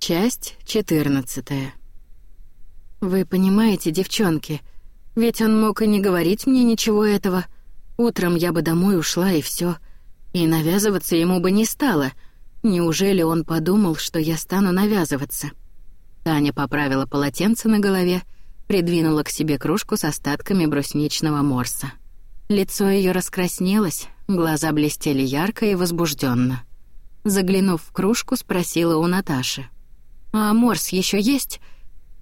Часть 14. Вы понимаете, девчонки, ведь он мог и не говорить мне ничего этого. Утром я бы домой ушла и все, И навязываться ему бы не стало. Неужели он подумал, что я стану навязываться? Таня поправила полотенце на голове, придвинула к себе кружку с остатками брусничного морса. Лицо ее раскраснелось, глаза блестели ярко и возбужденно. Заглянув в кружку, спросила у Наташи. «А морс еще есть?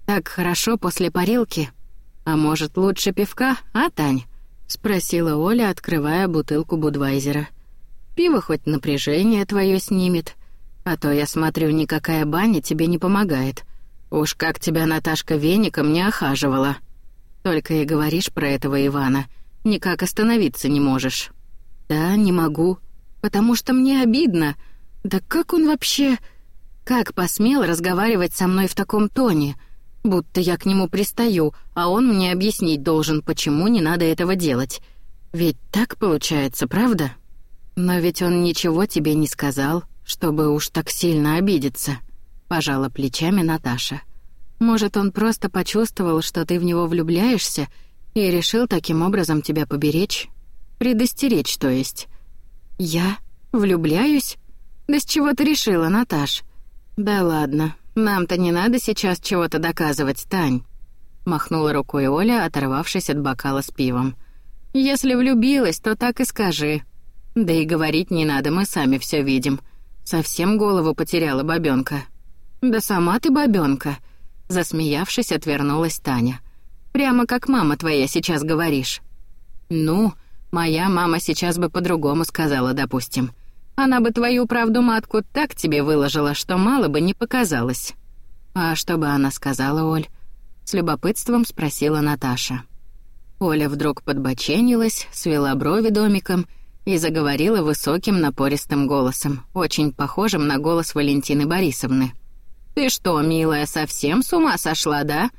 Так хорошо после парилки. А может, лучше пивка, а, Тань?» — спросила Оля, открывая бутылку Будвайзера. «Пиво хоть напряжение твое снимет, а то, я смотрю, никакая баня тебе не помогает. Уж как тебя Наташка веником не охаживала. Только и говоришь про этого Ивана, никак остановиться не можешь». «Да, не могу, потому что мне обидно», да как он вообще... Как посмел разговаривать со мной в таком тоне? Будто я к нему пристаю, а он мне объяснить должен, почему не надо этого делать. Ведь так получается, правда? Но ведь он ничего тебе не сказал, чтобы уж так сильно обидеться. Пожала плечами Наташа. Может, он просто почувствовал, что ты в него влюбляешься, и решил таким образом тебя поберечь? Предостеречь, то есть. Я влюбляюсь? «Да с чего ты решила, Наташ?» «Да ладно, нам-то не надо сейчас чего-то доказывать, Тань», — махнула рукой Оля, оторвавшись от бокала с пивом. «Если влюбилась, то так и скажи. Да и говорить не надо, мы сами все видим. Совсем голову потеряла бабёнка». «Да сама ты бабёнка», — засмеявшись, отвернулась Таня. «Прямо как мама твоя сейчас говоришь». «Ну, моя мама сейчас бы по-другому сказала, допустим». Она бы твою правду матку так тебе выложила, что мало бы не показалось. А что бы она сказала, Оль? С любопытством спросила Наташа. Оля вдруг подбоченилась, свела брови домиком и заговорила высоким напористым голосом, очень похожим на голос Валентины Борисовны. «Ты что, милая, совсем с ума сошла, да?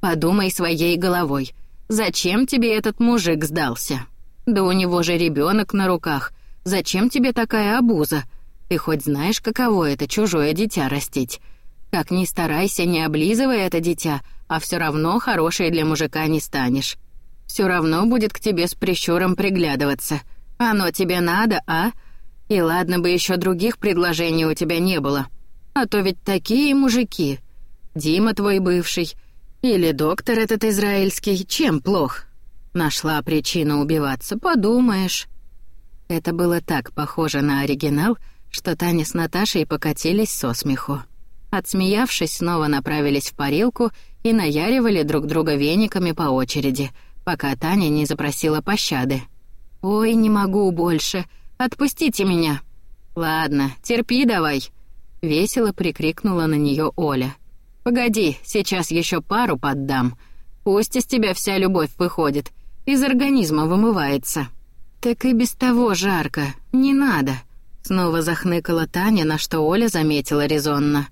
Подумай своей головой. Зачем тебе этот мужик сдался? Да у него же ребенок на руках, Зачем тебе такая обуза? Ты хоть знаешь, каково это чужое дитя растить? Как ни старайся, не облизывай это дитя, а все равно хорошей для мужика не станешь. Все равно будет к тебе с прищуром приглядываться. Оно тебе надо, а? И ладно бы еще других предложений у тебя не было. А то ведь такие мужики. Дима твой бывший. Или доктор этот израильский. Чем плох? Нашла причину убиваться, подумаешь. Это было так похоже на оригинал, что Таня с Наташей покатились со смеху. Отсмеявшись, снова направились в парилку и наяривали друг друга вениками по очереди, пока Таня не запросила пощады. «Ой, не могу больше. Отпустите меня». «Ладно, терпи давай», — весело прикрикнула на нее Оля. «Погоди, сейчас еще пару поддам. Пусть из тебя вся любовь выходит, из организма вымывается». «Так и без того жарко. Не надо», — снова захныкала Таня, на что Оля заметила резонно.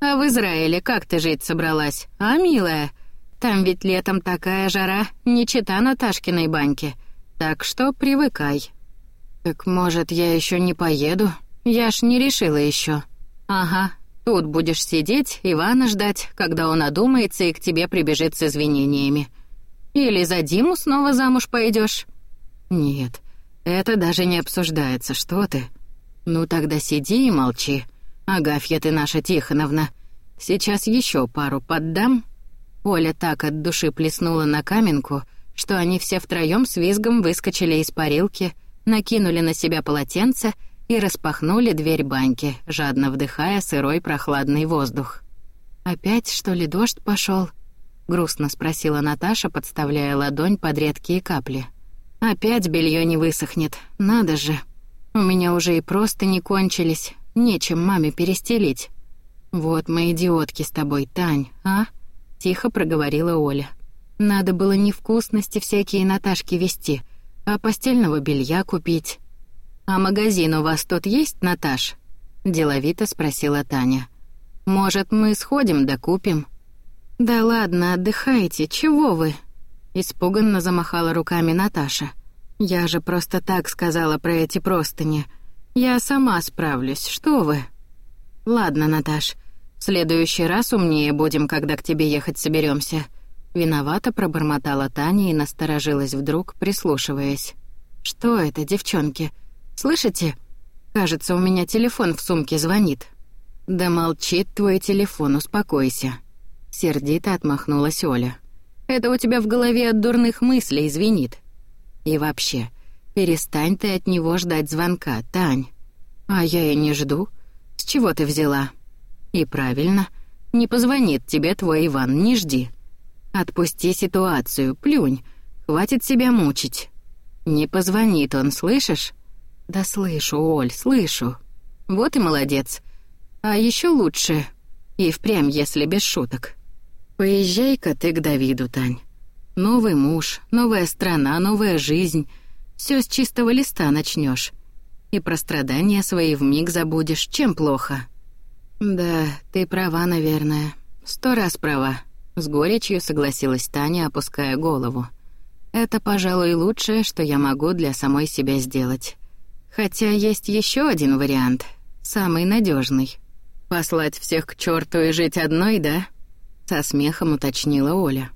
«А в Израиле как ты жить собралась, а, милая? Там ведь летом такая жара, не чита Наташкиной баньке. Так что привыкай». «Так, может, я еще не поеду? Я ж не решила еще. «Ага, тут будешь сидеть, Ивана ждать, когда он одумается и к тебе прибежит с извинениями. Или за Диму снова замуж пойдешь. «Нет, это даже не обсуждается, что ты? Ну тогда сиди и молчи. Агафья ты наша Тихоновна. Сейчас еще пару поддам. Оля так от души плеснула на каменку, что они все втроем с визгом выскочили из парилки, накинули на себя полотенце и распахнули дверь баньки, жадно вдыхая сырой прохладный воздух. «Опять, что ли, дождь пошел? грустно спросила Наташа, подставляя ладонь под редкие капли. Опять белье не высохнет, надо же. У меня уже и просто не кончились, нечем маме перестелить. Вот мы идиотки с тобой, Тань, а? Тихо проговорила Оля. Надо было не вкусности всякие Наташки вести, а постельного белья купить. А магазин у вас тут есть, Наташ? Деловито спросила Таня. Может, мы сходим да? Да ладно, отдыхайте, чего вы? Испуганно замахала руками Наташа. «Я же просто так сказала про эти простыни. Я сама справлюсь, что вы?» «Ладно, Наташ, следующий раз умнее будем, когда к тебе ехать соберемся. Виновато пробормотала Таня и насторожилась вдруг, прислушиваясь. «Что это, девчонки? Слышите? Кажется, у меня телефон в сумке звонит». «Да молчит твой телефон, успокойся». Сердито отмахнулась Оля. «Это у тебя в голове от дурных мыслей звенит. И вообще, перестань ты от него ждать звонка, Тань. А я и не жду. С чего ты взяла? И правильно, не позвонит тебе твой Иван, не жди. Отпусти ситуацию, плюнь, хватит себя мучить. Не позвонит он, слышишь? Да слышу, Оль, слышу. Вот и молодец. А еще лучше, и впрямь, если без шуток. Поезжай-ка ты к Давиду, Тань. Новый муж, новая страна, новая жизнь. Все с чистого листа начнешь. И про страдания свои вмиг забудешь, чем плохо. Да, ты права, наверное. Сто раз права. С горечью согласилась Таня, опуская голову. Это, пожалуй, лучшее, что я могу для самой себя сделать. Хотя есть еще один вариант, самый надежный. Послать всех к черту и жить одной, да? Со смехом уточнила Оля.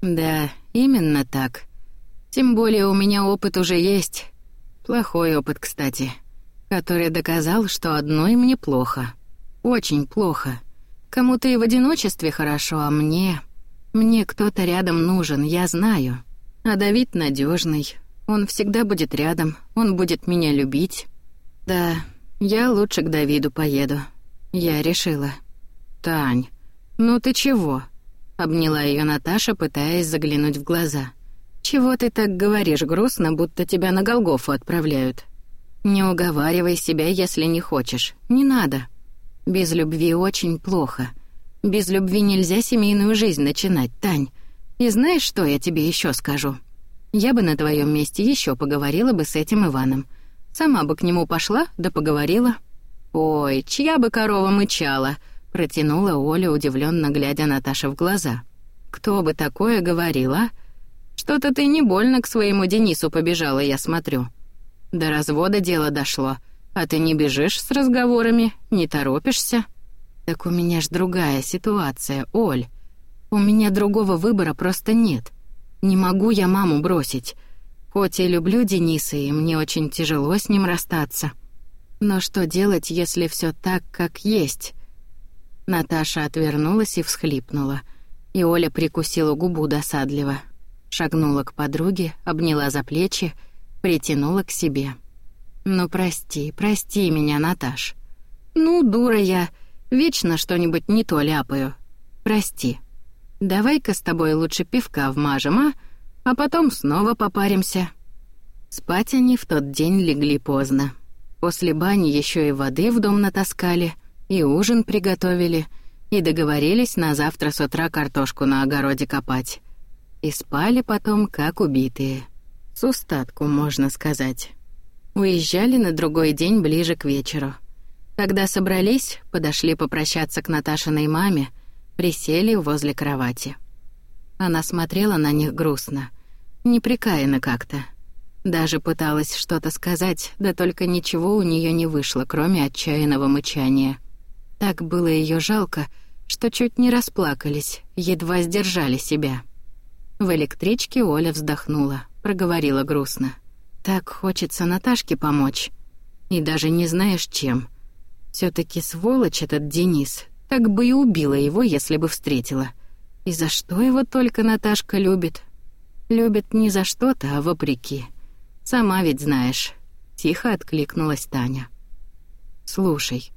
Да, именно так. Тем более у меня опыт уже есть. Плохой опыт, кстати, который доказал, что одной мне плохо. Очень плохо. Кому-то и в одиночестве хорошо, а мне... Мне кто-то рядом нужен, я знаю. А Давид надежный. Он всегда будет рядом, он будет меня любить. Да, я лучше к Давиду поеду. Я решила. Тань, ну ты чего? Обняла ее Наташа, пытаясь заглянуть в глаза. «Чего ты так говоришь грустно, будто тебя на Голгофу отправляют? Не уговаривай себя, если не хочешь. Не надо. Без любви очень плохо. Без любви нельзя семейную жизнь начинать, Тань. И знаешь, что я тебе еще скажу? Я бы на твоем месте еще поговорила бы с этим Иваном. Сама бы к нему пошла, да поговорила. Ой, чья бы корова мычала!» Протянула Оля, удивленно глядя Наташе в глаза. «Кто бы такое говорил, а? Что-то ты не больно к своему Денису побежала, я смотрю. До развода дело дошло, а ты не бежишь с разговорами, не торопишься». «Так у меня ж другая ситуация, Оль. У меня другого выбора просто нет. Не могу я маму бросить. Хоть и люблю Дениса, и мне очень тяжело с ним расстаться. Но что делать, если все так, как есть?» Наташа отвернулась и всхлипнула. И Оля прикусила губу досадливо. Шагнула к подруге, обняла за плечи, притянула к себе. «Ну, прости, прости меня, Наташ. Ну, дура я, вечно что-нибудь не то ляпаю. Прости. Давай-ка с тобой лучше пивка вмажем, а? А потом снова попаримся». Спать они в тот день легли поздно. После бани еще и воды в дом натаскали — и ужин приготовили, и договорились на завтра с утра картошку на огороде копать. И спали потом, как убитые. С устатку, можно сказать. Уезжали на другой день ближе к вечеру. Когда собрались, подошли попрощаться к Наташиной маме, присели возле кровати. Она смотрела на них грустно, неприкаянно как-то. Даже пыталась что-то сказать, да только ничего у нее не вышло, кроме отчаянного мычания. Так было ее жалко, что чуть не расплакались, едва сдержали себя. В электричке Оля вздохнула, проговорила грустно. «Так хочется Наташке помочь. И даже не знаешь, чем. все таки сволочь этот Денис. Так бы и убила его, если бы встретила. И за что его только Наташка любит? Любит не за что-то, а вопреки. Сама ведь знаешь». Тихо откликнулась Таня. «Слушай,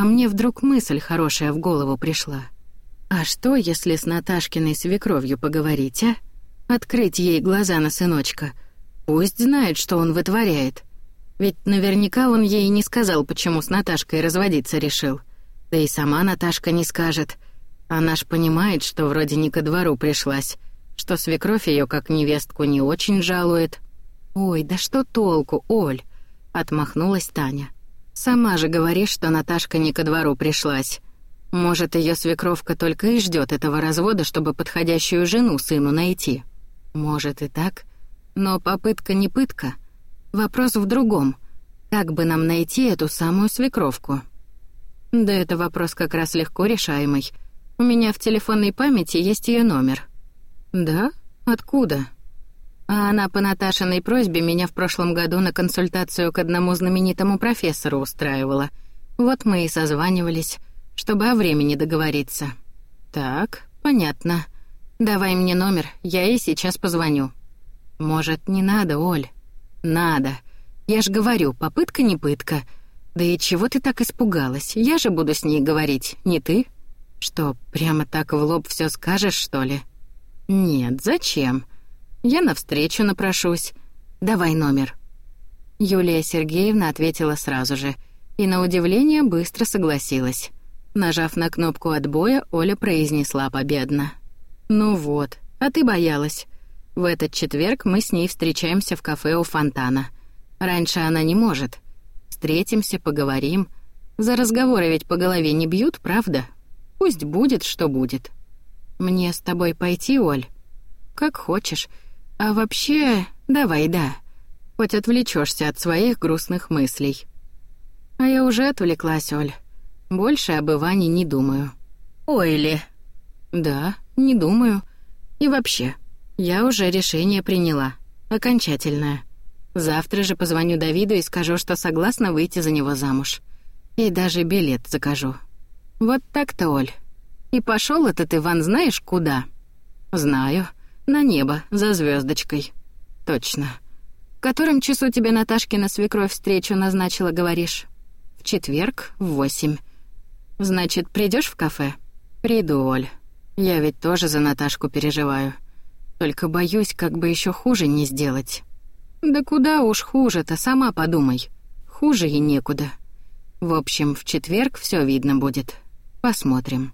а мне вдруг мысль хорошая в голову пришла. А что, если с Наташкиной свекровью поговорить, а? Открыть ей глаза на сыночка. Пусть знает, что он вытворяет. Ведь наверняка он ей не сказал, почему с Наташкой разводиться решил. Да и сама Наташка не скажет. Она ж понимает, что вроде не ко двору пришлась, что свекровь ее как невестку не очень жалует. «Ой, да что толку, Оль?» — отмахнулась Таня. Сама же говоришь, что Наташка не ко двору пришлась. Может, ее свекровка только и ждет этого развода, чтобы подходящую жену сыну найти. Может и так, но попытка не пытка. Вопрос в другом. Как бы нам найти эту самую свекровку? Да это вопрос как раз легко решаемый. У меня в телефонной памяти есть ее номер. Да? Откуда? А она по Наташиной просьбе меня в прошлом году на консультацию к одному знаменитому профессору устраивала. Вот мы и созванивались, чтобы о времени договориться. Так, понятно. Давай мне номер, я ей сейчас позвоню. Может, не надо, Оль? Надо. Я ж говорю, попытка не пытка. Да и чего ты так испугалась? Я же буду с ней говорить, не ты? Что, прямо так в лоб все скажешь, что ли? Нет, зачем? Я навстречу напрошусь. Давай номер. Юлия Сергеевна ответила сразу же и на удивление быстро согласилась. Нажав на кнопку отбоя, Оля произнесла победно: "Ну вот, а ты боялась. В этот четверг мы с ней встречаемся в кафе у фонтана. Раньше она не может. Встретимся, поговорим. За разговоры ведь по голове не бьют, правда? Пусть будет, что будет. Мне с тобой пойти, Оль? Как хочешь. А вообще, давай, да. Хоть отвлечешься от своих грустных мыслей. А я уже отвлеклась, Оль. Больше об Иване не думаю. Ой ли? Да, не думаю. И вообще, я уже решение приняла. Окончательное. Завтра же позвоню Давиду и скажу, что согласна выйти за него замуж. И даже билет закажу. Вот так-то, Оль. И пошел этот Иван знаешь куда? Знаю. На небо, за звездочкой. Точно. В котором часу тебе Наташкина свекровь встречу назначила, говоришь? В четверг в восемь. Значит, придешь в кафе? Приду, Оль. Я ведь тоже за Наташку переживаю. Только боюсь, как бы еще хуже не сделать. Да куда уж хуже-то, сама подумай. Хуже и некуда. В общем, в четверг все видно будет. Посмотрим.